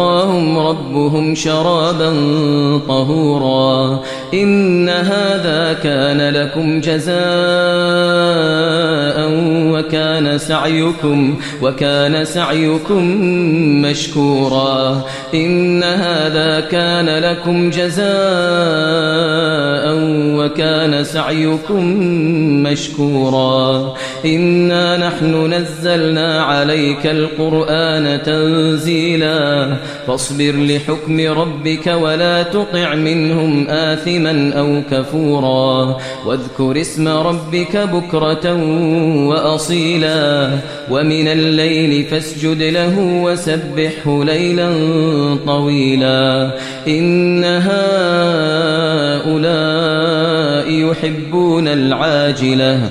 سقاهم ربهم شرابا طهورا إن هذا كان لكم جزاء وكان سعيكم وكان سعيكم مشكورا إن هذا كان لكم جزاء وكان سعيكم مشكورا إنا نحن نزلنا عليك القرآن تنزيلا فاصبر لحكم ربك ولا تطع منهم آثما صائما أو كفورا واذكر اسم ربك بكرة وأصيلا ومن الليل فاسجد له وسبحه ليلا طويلا إن هؤلاء يحبون العاجلة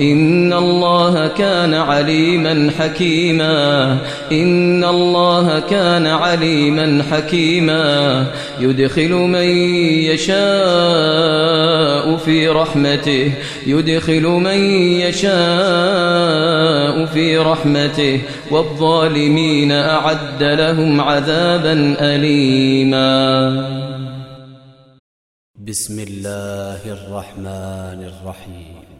إن الله كان عليما حكيما إن الله كان عليما حكيما يدخل من يشاء في رحمته يدخل من يشاء في رحمته والظالمين أعد لهم عذابا أليما بسم الله الرحمن الرحيم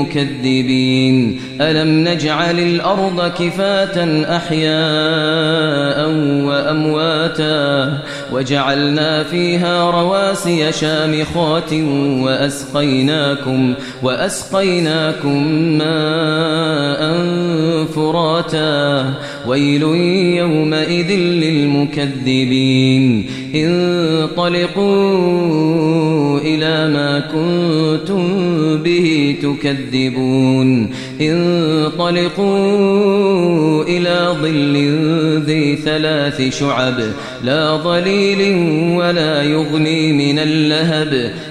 المكذبين. ألم نجعل الأرض كفاة أحياء وأمواتا وجعلنا فيها رواسي شامخات وأسقيناكم, وأسقيناكم ماء فراتا. ويل يومئذ للمكذبين. انطلقوا إلى ما كنتم به تكذبون. انطلقوا إلى ظل ذي ثلاث شعب. لا ظليل ولا يغني من اللهب.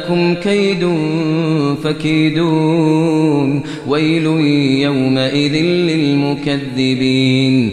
لكم كيد فكيدون ويل يومئذ للمكذبين